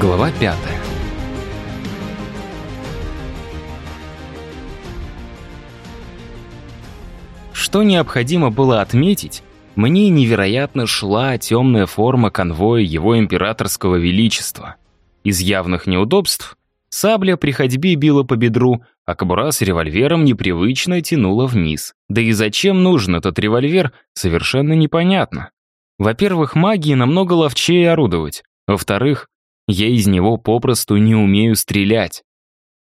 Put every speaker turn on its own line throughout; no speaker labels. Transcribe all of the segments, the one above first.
Глава пятая. Что необходимо было отметить, мне невероятно шла темная форма конвоя его императорского величества. Из явных неудобств сабля при ходьбе била по бедру, а кобура с револьвером непривычно тянула вниз. Да и зачем нужен этот револьвер, совершенно непонятно. Во-первых, магии намного ловчее орудовать. Во-вторых, я из него попросту не умею стрелять.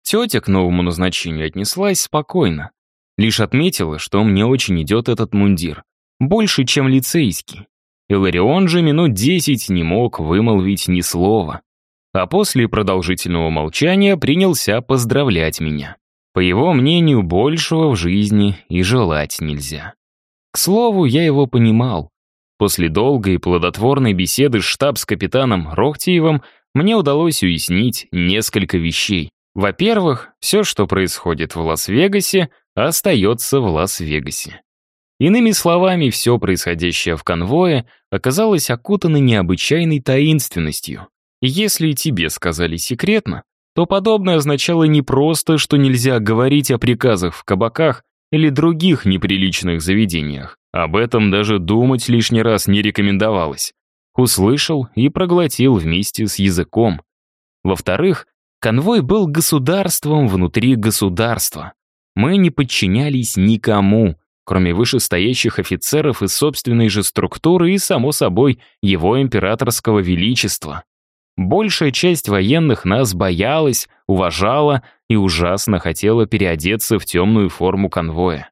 Тетя к новому назначению отнеслась спокойно. Лишь отметила, что мне очень идет этот мундир. Больше, чем лицейский. Иларион же минут десять не мог вымолвить ни слова. А после продолжительного молчания принялся поздравлять меня. По его мнению, большего в жизни и желать нельзя. К слову, я его понимал. После долгой и плодотворной беседы с штабс-капитаном Рохтиевым мне удалось уяснить несколько вещей. Во-первых, все, что происходит в Лас-Вегасе, остается в Лас-Вегасе. Иными словами, все происходящее в конвое оказалось окутано необычайной таинственностью. И если тебе сказали секретно, то подобное означало не просто, что нельзя говорить о приказах в кабаках или других неприличных заведениях. Об этом даже думать лишний раз не рекомендовалось услышал и проглотил вместе с языком. Во-вторых, конвой был государством внутри государства. Мы не подчинялись никому, кроме вышестоящих офицеров из собственной же структуры и, само собой, его императорского величества. Большая часть военных нас боялась, уважала и ужасно хотела переодеться в темную форму конвоя.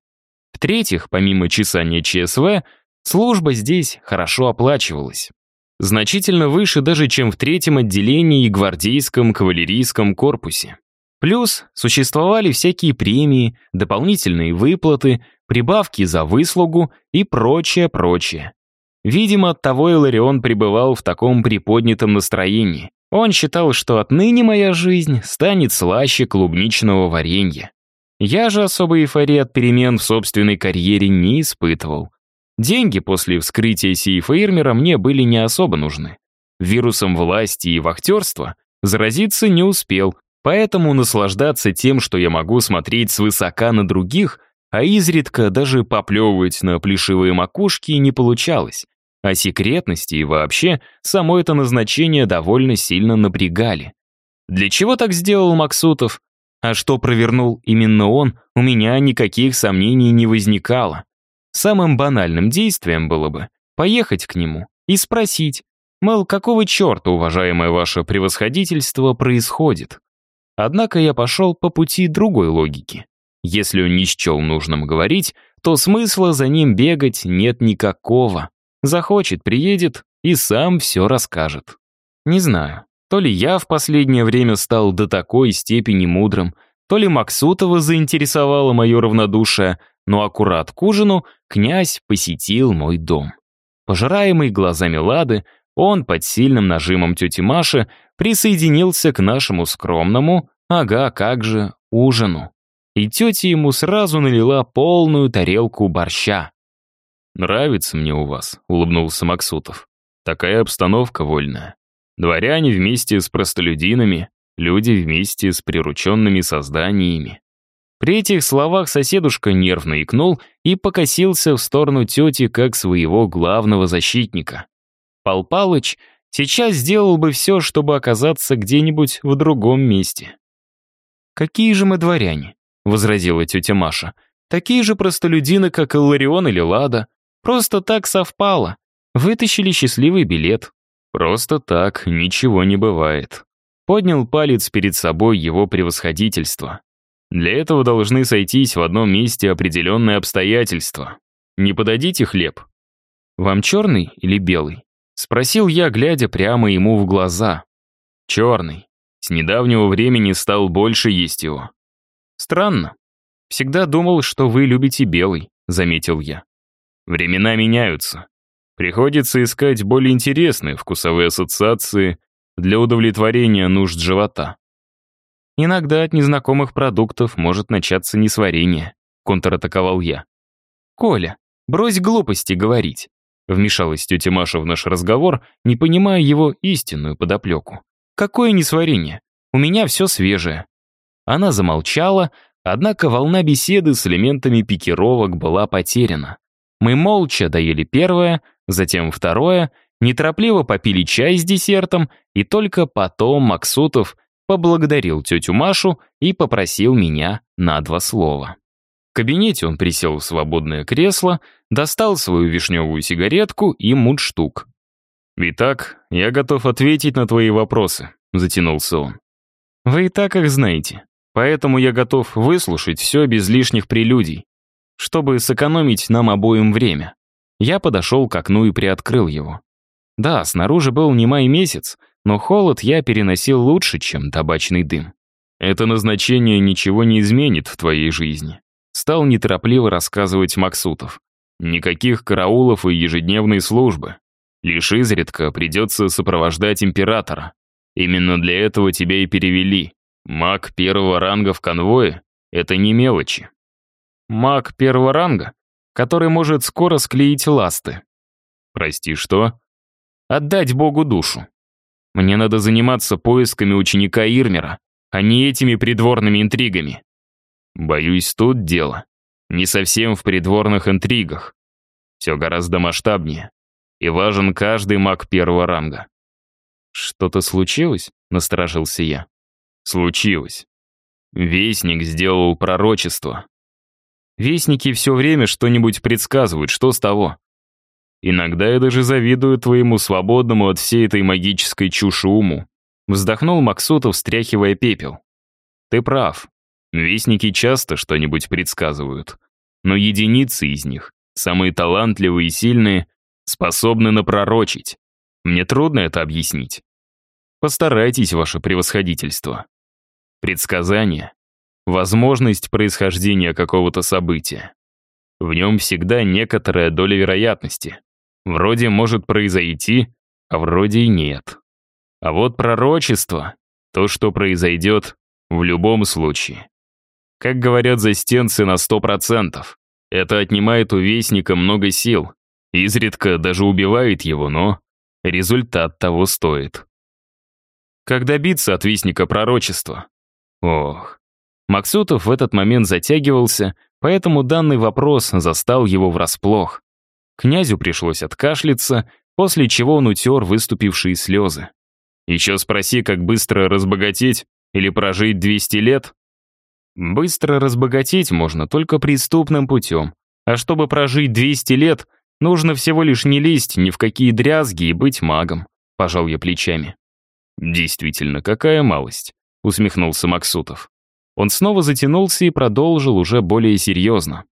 В-третьих, помимо чесания ЧСВ, служба здесь хорошо оплачивалась значительно выше даже, чем в третьем отделении и гвардейском кавалерийском корпусе. Плюс существовали всякие премии, дополнительные выплаты, прибавки за выслугу и прочее-прочее. Видимо, оттого Иларион пребывал в таком приподнятом настроении. Он считал, что отныне моя жизнь станет слаще клубничного варенья. Я же особой эйфории от перемен в собственной карьере не испытывал. Деньги после вскрытия сейфа Ирмера мне были не особо нужны. Вирусом власти и вахтерства заразиться не успел, поэтому наслаждаться тем, что я могу смотреть свысока на других, а изредка даже поплевывать на плешивые макушки не получалось. А секретности и вообще само это назначение довольно сильно напрягали. Для чего так сделал Максутов? А что провернул именно он, у меня никаких сомнений не возникало. Самым банальным действием было бы поехать к нему и спросить, мол, какого черта, уважаемое ваше превосходительство, происходит? Однако я пошел по пути другой логики. Если он не счел нужным говорить, то смысла за ним бегать нет никакого. Захочет, приедет и сам все расскажет. Не знаю, то ли я в последнее время стал до такой степени мудрым, то ли Максутова заинтересовало мое равнодушие, но аккурат к ужину князь посетил мой дом. Пожираемый глазами Лады, он под сильным нажимом тети Маши присоединился к нашему скромному, ага, как же, ужину. И тетя ему сразу налила полную тарелку борща. «Нравится мне у вас», — улыбнулся Максутов. «Такая обстановка вольная. Дворяне вместе с простолюдинами, люди вместе с прирученными созданиями. При этих словах соседушка нервно икнул и покосился в сторону тети как своего главного защитника. Пал Палыч сейчас сделал бы все, чтобы оказаться где-нибудь в другом месте. «Какие же мы дворяне?» — возразила тетя Маша. «Такие же простолюдины, как Илларион или Лада. Просто так совпало. Вытащили счастливый билет. Просто так ничего не бывает». Поднял палец перед собой его превосходительство. Для этого должны сойтись в одном месте определенные обстоятельства. Не подадите хлеб? Вам черный или белый? Спросил я, глядя прямо ему в глаза. Черный. С недавнего времени стал больше есть его. Странно. Всегда думал, что вы любите белый, заметил я. Времена меняются. Приходится искать более интересные вкусовые ассоциации для удовлетворения нужд живота. Иногда от незнакомых продуктов может начаться несварение, контратаковал я. Коля, брось глупости говорить. Вмешалась тетя Маша в наш разговор, не понимая его истинную подоплеку. Какое несварение? У меня все свежее». Она замолчала, однако волна беседы с элементами пикировок была потеряна. Мы молча доели первое, затем второе, неторопливо попили чай с десертом, и только потом Максутов поблагодарил тетю Машу и попросил меня на два слова. В кабинете он присел в свободное кресло, достал свою вишневую сигаретку и мундштук. «Итак, я готов ответить на твои вопросы», — затянулся он. «Вы и так их знаете, поэтому я готов выслушать все без лишних прелюдий, чтобы сэкономить нам обоим время». Я подошел к окну и приоткрыл его. Да, снаружи был не май месяц, но холод я переносил лучше, чем табачный дым. Это назначение ничего не изменит в твоей жизни стал неторопливо рассказывать Максутов. Никаких караулов и ежедневной службы. Лишь изредка придется сопровождать императора. Именно для этого тебя и перевели. Маг первого ранга в конвое — это не мелочи. Маг первого ранга, который может скоро склеить ласты. Прости, что? Отдать Богу душу. Мне надо заниматься поисками ученика Ирмера, а не этими придворными интригами. Боюсь, тут дело. Не совсем в придворных интригах. Все гораздо масштабнее. И важен каждый маг первого ранга. «Что-то случилось?» — насторожился я. «Случилось. Вестник сделал пророчество. Вестники все время что-нибудь предсказывают, что с того? Иногда я даже завидую твоему свободному от всей этой магической чуши уму. Вздохнул Максутов, встряхивая пепел. Ты прав. Вестники часто что-нибудь предсказывают, но единицы из них, самые талантливые и сильные, способны напророчить. Мне трудно это объяснить. Постарайтесь, ваше превосходительство. Предсказание — возможность происхождения какого-то события. В нем всегда некоторая доля вероятности. Вроде может произойти, а вроде и нет. А вот пророчество — то, что произойдет в любом случае. Как говорят застенцы на сто процентов. Это отнимает у Вестника много сил. Изредка даже убивает его, но результат того стоит. Как добиться от Вестника пророчества? Ох. Максутов в этот момент затягивался, поэтому данный вопрос застал его врасплох. Князю пришлось откашляться, после чего он утер выступившие слезы. Еще спроси, как быстро разбогатеть или прожить 200 лет? Быстро разбогатеть можно только преступным путем. А чтобы прожить 200 лет, нужно всего лишь не лезть ни в какие дрязги и быть магом. Пожал я плечами. Действительно, какая малость, усмехнулся Максутов. Он снова затянулся и продолжил уже более серьезно.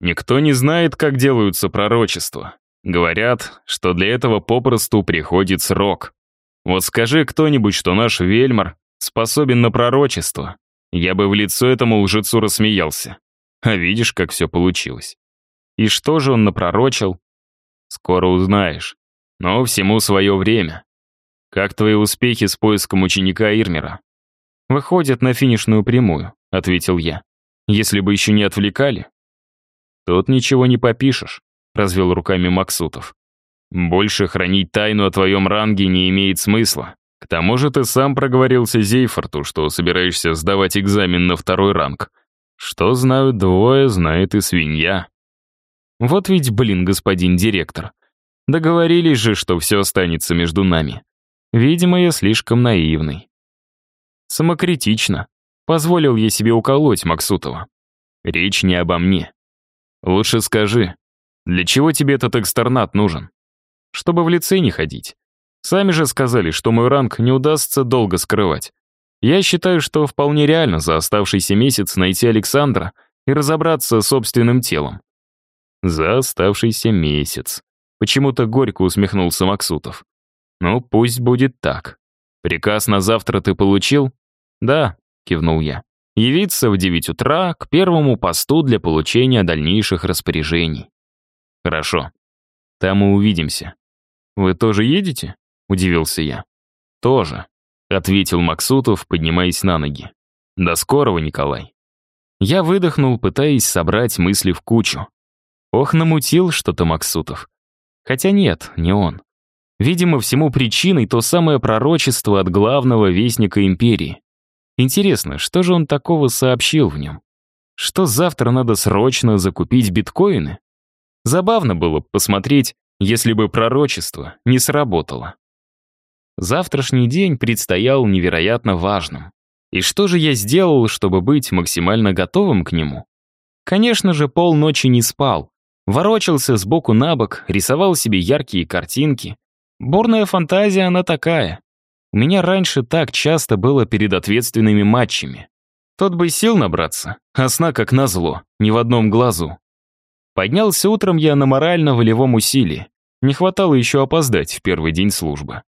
Никто не знает, как делаются пророчества. Говорят, что для этого попросту приходит срок. Вот скажи кто-нибудь, что наш Вельмар способен на пророчество, я бы в лицо этому лжецу рассмеялся. А видишь, как все получилось. И что же он напророчил? Скоро узнаешь. Но всему свое время. Как твои успехи с поиском ученика Ирмера? Выходят на финишную прямую, ответил я. Если бы еще не отвлекали. Тут ничего не попишешь, развел руками Максутов. Больше хранить тайну о твоем ранге не имеет смысла. К тому же ты сам проговорился Зейфорту, что собираешься сдавать экзамен на второй ранг. Что знают двое, знает и свинья. Вот ведь, блин, господин директор. Договорились же, что все останется между нами. Видимо, я слишком наивный. Самокритично. Позволил я себе уколоть Максутова. Речь не обо мне. Лучше скажи, для чего тебе этот экстернат нужен? Чтобы в лицей не ходить. Сами же сказали, что мой ранг не удастся долго скрывать. Я считаю, что вполне реально за оставшийся месяц найти Александра и разобраться с собственным телом. За оставшийся месяц. Почему-то горько усмехнулся Максутов. Ну, пусть будет так. Приказ на завтра ты получил? Да, кивнул я. Явиться в 9 утра к первому посту для получения дальнейших распоряжений. Хорошо. Там мы увидимся. Вы тоже едете? — удивился я. «Тоже», — ответил Максутов, поднимаясь на ноги. «До скорого, Николай». Я выдохнул, пытаясь собрать мысли в кучу. Ох, намутил что-то Максутов. Хотя нет, не он. Видимо, всему причиной то самое пророчество от главного вестника империи. Интересно, что же он такого сообщил в нем? Что завтра надо срочно закупить биткоины? Забавно было посмотреть, если бы пророчество не сработало. Завтрашний день предстоял невероятно важным. И что же я сделал, чтобы быть максимально готовым к нему? Конечно же, полночи не спал. Ворочался сбоку на бок, рисовал себе яркие картинки. Бурная фантазия она такая. У меня раньше так часто было перед ответственными матчами. Тот бы сил набраться, а сна как назло, ни в одном глазу. Поднялся утром я на морально-волевом усилии. Не хватало еще опоздать в первый день службы.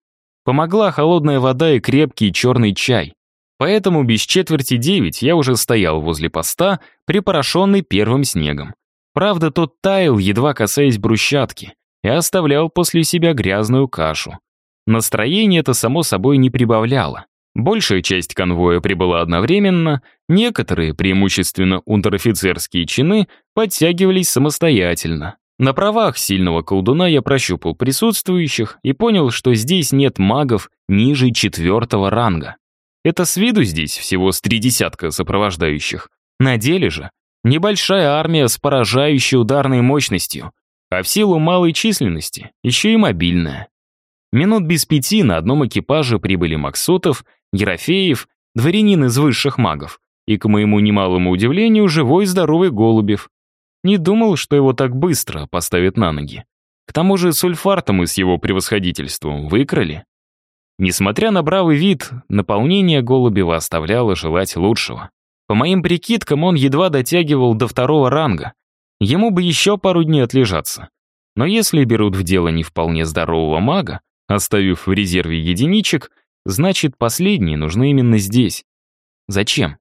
Помогла холодная вода и крепкий черный чай. Поэтому без четверти девять я уже стоял возле поста, припорошенный первым снегом. Правда, тот таял, едва касаясь брусчатки, и оставлял после себя грязную кашу. Настроение это, само собой, не прибавляло. Большая часть конвоя прибыла одновременно, некоторые, преимущественно унтер-офицерские чины, подтягивались самостоятельно. На правах сильного колдуна я прощупал присутствующих и понял, что здесь нет магов ниже четвертого ранга. Это с виду здесь всего с три десятка сопровождающих. На деле же небольшая армия с поражающей ударной мощностью, а в силу малой численности еще и мобильная. Минут без пяти на одном экипаже прибыли Максутов, Ерофеев, дворянин из высших магов, и, к моему немалому удивлению, живой здоровый Голубев. Не думал, что его так быстро поставят на ноги. К тому же сульфарта мы с его превосходительством выкрали. Несмотря на бравый вид, наполнение Голубева оставляло желать лучшего. По моим прикидкам, он едва дотягивал до второго ранга. Ему бы еще пару дней отлежаться. Но если берут в дело не вполне здорового мага, оставив в резерве единичек, значит, последние нужны именно здесь. Зачем?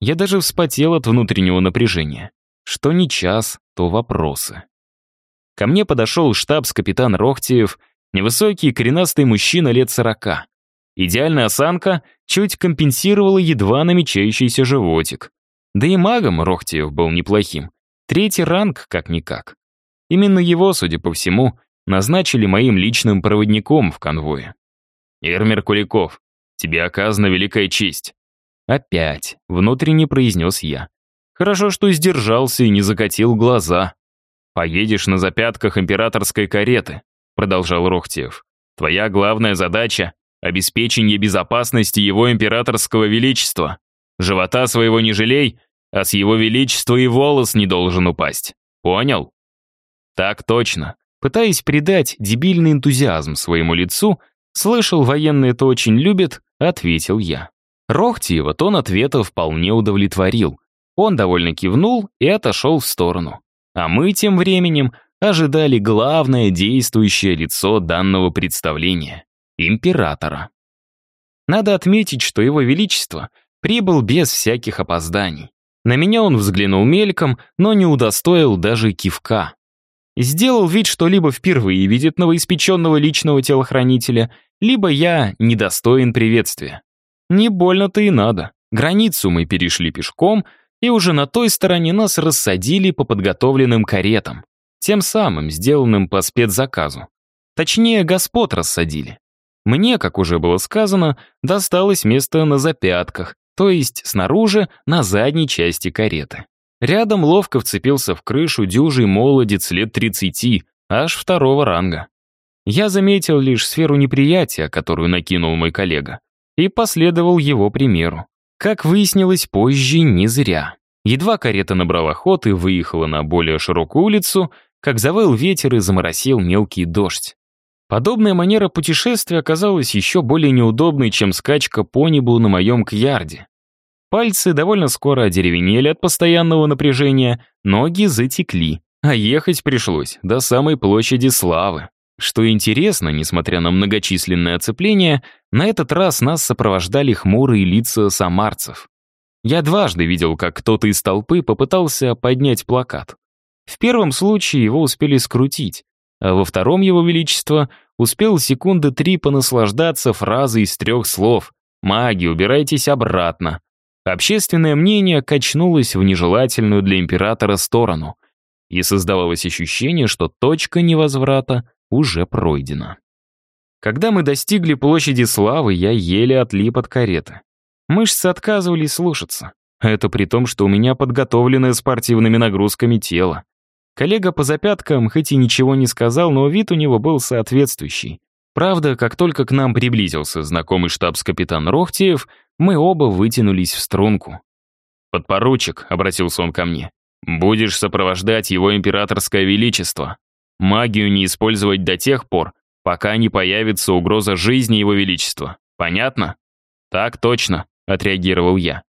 Я даже вспотел от внутреннего напряжения. Что не час, то вопросы. Ко мне подошел штабс-капитан Рохтиев Невысокий, коренастый мужчина лет сорока. Идеальная осанка чуть компенсировала едва намечающийся животик. Да и магом Рохтиев был неплохим. Третий ранг, как-никак. Именно его, судя по всему, назначили моим личным проводником в конвое. «Эрмер Куликов, тебе оказана великая честь». «Опять», — внутренне произнес я. «Хорошо, что сдержался и не закатил глаза. Поедешь на запятках императорской кареты продолжал Рохтиев. «Твоя главная задача — обеспечение безопасности его императорского величества. Живота своего не жалей, а с его величества и волос не должен упасть. Понял?» «Так точно». Пытаясь придать дебильный энтузиазм своему лицу, слышал, военные это очень любят, ответил я. Рохтиева тон ответа вполне удовлетворил. Он довольно кивнул и отошел в сторону. А мы тем временем ожидали главное действующее лицо данного представления — императора. Надо отметить, что его величество прибыл без всяких опозданий. На меня он взглянул мельком, но не удостоил даже кивка. Сделал вид, что либо впервые видит новоиспеченного личного телохранителя, либо я недостоин приветствия. Не больно-то и надо. Границу мы перешли пешком, и уже на той стороне нас рассадили по подготовленным каретам. Тем самым, сделанным по спецзаказу. Точнее, господ рассадили. Мне, как уже было сказано, досталось место на запятках, то есть снаружи, на задней части кареты. Рядом ловко вцепился в крышу дюжий молодец лет 30, аж второго ранга. Я заметил лишь сферу неприятия, которую накинул мой коллега, и последовал его примеру. Как выяснилось позже, не зря. Едва карета набрала ход и выехала на более широкую улицу, как завыл ветер и заморосил мелкий дождь. Подобная манера путешествия оказалась еще более неудобной, чем скачка по небу на моем кьярде. Пальцы довольно скоро одеревенели от постоянного напряжения, ноги затекли, а ехать пришлось до самой площади Славы. Что интересно, несмотря на многочисленное оцепление, на этот раз нас сопровождали хмурые лица самарцев. Я дважды видел, как кто-то из толпы попытался поднять плакат. В первом случае его успели скрутить, а во втором его величество успел секунды три понаслаждаться фразой из трех слов «Маги, убирайтесь обратно». Общественное мнение качнулось в нежелательную для императора сторону, и создавалось ощущение, что точка невозврата уже пройдена. Когда мы достигли площади Славы, я еле отлип от кареты. Мышцы отказывались слушаться. Это при том, что у меня подготовленное спортивными нагрузками тело. Коллега по запяткам хоть и ничего не сказал, но вид у него был соответствующий. Правда, как только к нам приблизился знакомый штабс-капитан Рохтиев, мы оба вытянулись в струнку. «Подпоручик», — обратился он ко мне, — «будешь сопровождать его императорское величество. Магию не использовать до тех пор, пока не появится угроза жизни его величества. Понятно?» «Так точно», — отреагировал я.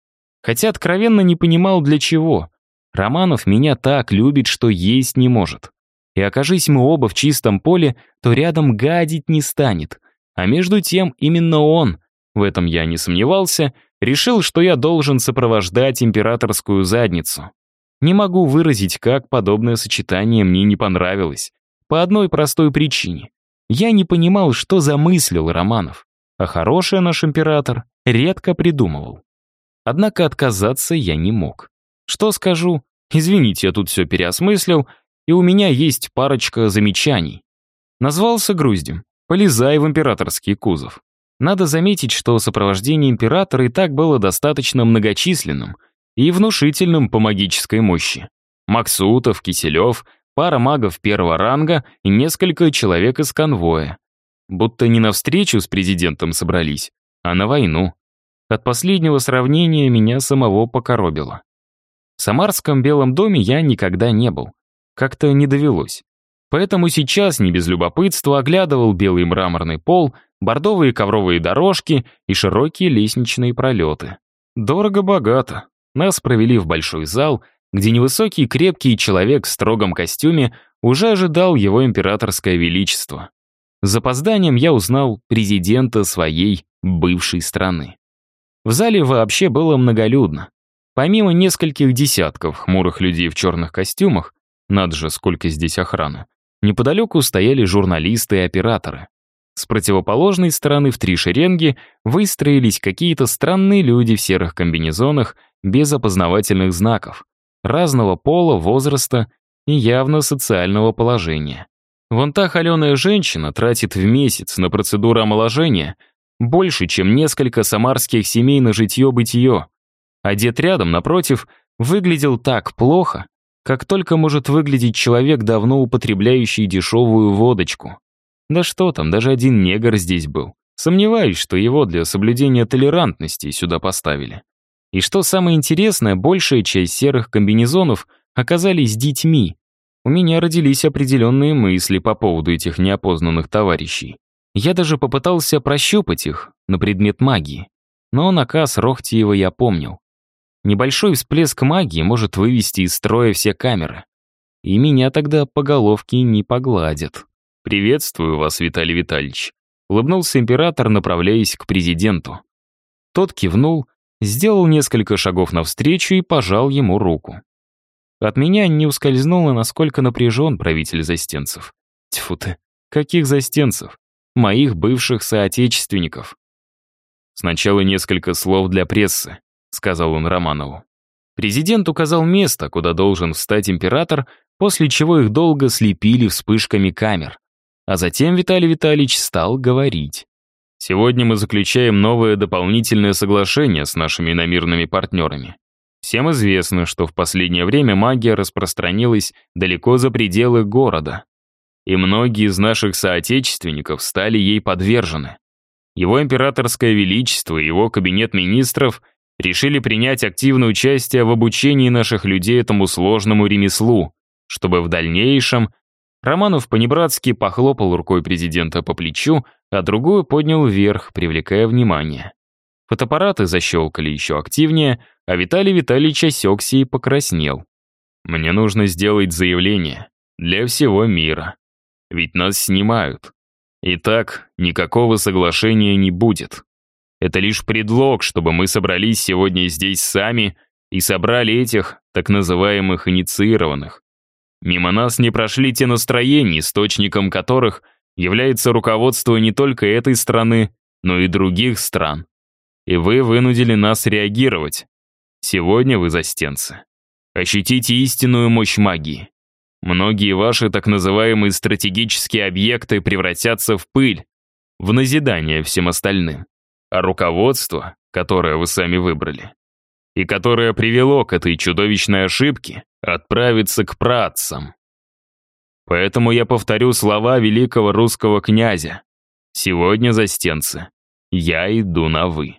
Хотя откровенно не понимал, для чего. Романов меня так любит, что есть не может. И окажись мы оба в чистом поле, то рядом гадить не станет. А между тем именно он, в этом я не сомневался, решил, что я должен сопровождать императорскую задницу. Не могу выразить, как подобное сочетание мне не понравилось. По одной простой причине. Я не понимал, что замыслил Романов. А хороший наш император редко придумывал. Однако отказаться я не мог. Что скажу? Извините, я тут все переосмыслил, и у меня есть парочка замечаний. Назвался груздем. Полезай в императорский кузов. Надо заметить, что сопровождение императора и так было достаточно многочисленным и внушительным по магической мощи. Максутов, Киселев, пара магов первого ранга и несколько человек из конвоя. Будто не на встречу с президентом собрались, а на войну. От последнего сравнения меня самого покоробило. В Самарском Белом доме я никогда не был. Как-то не довелось. Поэтому сейчас не без любопытства оглядывал белый мраморный пол, бордовые ковровые дорожки и широкие лестничные пролеты. Дорого-богато. Нас провели в большой зал, где невысокий крепкий человек в строгом костюме уже ожидал его императорское величество. С запозданием я узнал президента своей бывшей страны. В зале вообще было многолюдно. Помимо нескольких десятков хмурых людей в черных костюмах, надо же, сколько здесь охраны, неподалеку стояли журналисты и операторы. С противоположной стороны в три шеренги выстроились какие-то странные люди в серых комбинезонах без опознавательных знаков, разного пола, возраста и явно социального положения. Вон та холеная женщина тратит в месяц на процедуру омоложения больше, чем несколько самарских семей на житье-бытие. А дед рядом, напротив, выглядел так плохо, как только может выглядеть человек, давно употребляющий дешевую водочку. Да что там, даже один негр здесь был. Сомневаюсь, что его для соблюдения толерантности сюда поставили. И что самое интересное, большая часть серых комбинезонов оказались детьми. У меня родились определенные мысли по поводу этих неопознанных товарищей. Я даже попытался прощупать их на предмет магии. Но наказ Рохтиева я помнил. Небольшой всплеск магии может вывести из строя все камеры. И меня тогда по головке не погладят. «Приветствую вас, Виталий Витальевич», — улыбнулся император, направляясь к президенту. Тот кивнул, сделал несколько шагов навстречу и пожал ему руку. От меня не ускользнуло, насколько напряжен правитель застенцев. Тьфу ты, каких застенцев? моих бывших соотечественников. «Сначала несколько слов для прессы», — сказал он Романову. Президент указал место, куда должен встать император, после чего их долго слепили вспышками камер. А затем Виталий Витальевич стал говорить. «Сегодня мы заключаем новое дополнительное соглашение с нашими иномирными партнерами. Всем известно, что в последнее время магия распространилась далеко за пределы города и многие из наших соотечественников стали ей подвержены. Его императорское величество и его кабинет министров решили принять активное участие в обучении наших людей этому сложному ремеслу, чтобы в дальнейшем Романов понебратски похлопал рукой президента по плечу, а другую поднял вверх, привлекая внимание. Фотоаппараты защелкали еще активнее, а Виталий Витальевич осекся и покраснел. «Мне нужно сделать заявление для всего мира», ведь нас снимают. Итак, никакого соглашения не будет. Это лишь предлог, чтобы мы собрались сегодня здесь сами и собрали этих так называемых инициированных. Мимо нас не прошли те настроения, источником которых является руководство не только этой страны, но и других стран. И вы вынудили нас реагировать. Сегодня вы застенцы. Ощутите истинную мощь магии. Многие ваши так называемые стратегические объекты превратятся в пыль. в назидание всем остальным. А руководство, которое вы сами выбрали, и которое привело к этой чудовищной ошибке, отправится к працам. Поэтому я повторю слова великого русского князя. Сегодня, застенцы, я иду на «вы».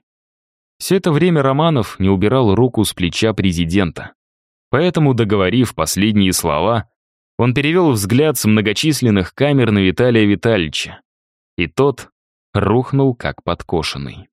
Все это время Романов не убирал руку с плеча президента. Поэтому, договорив последние слова, он перевел взгляд с многочисленных камер на Виталия Витальевича. И тот рухнул как подкошенный.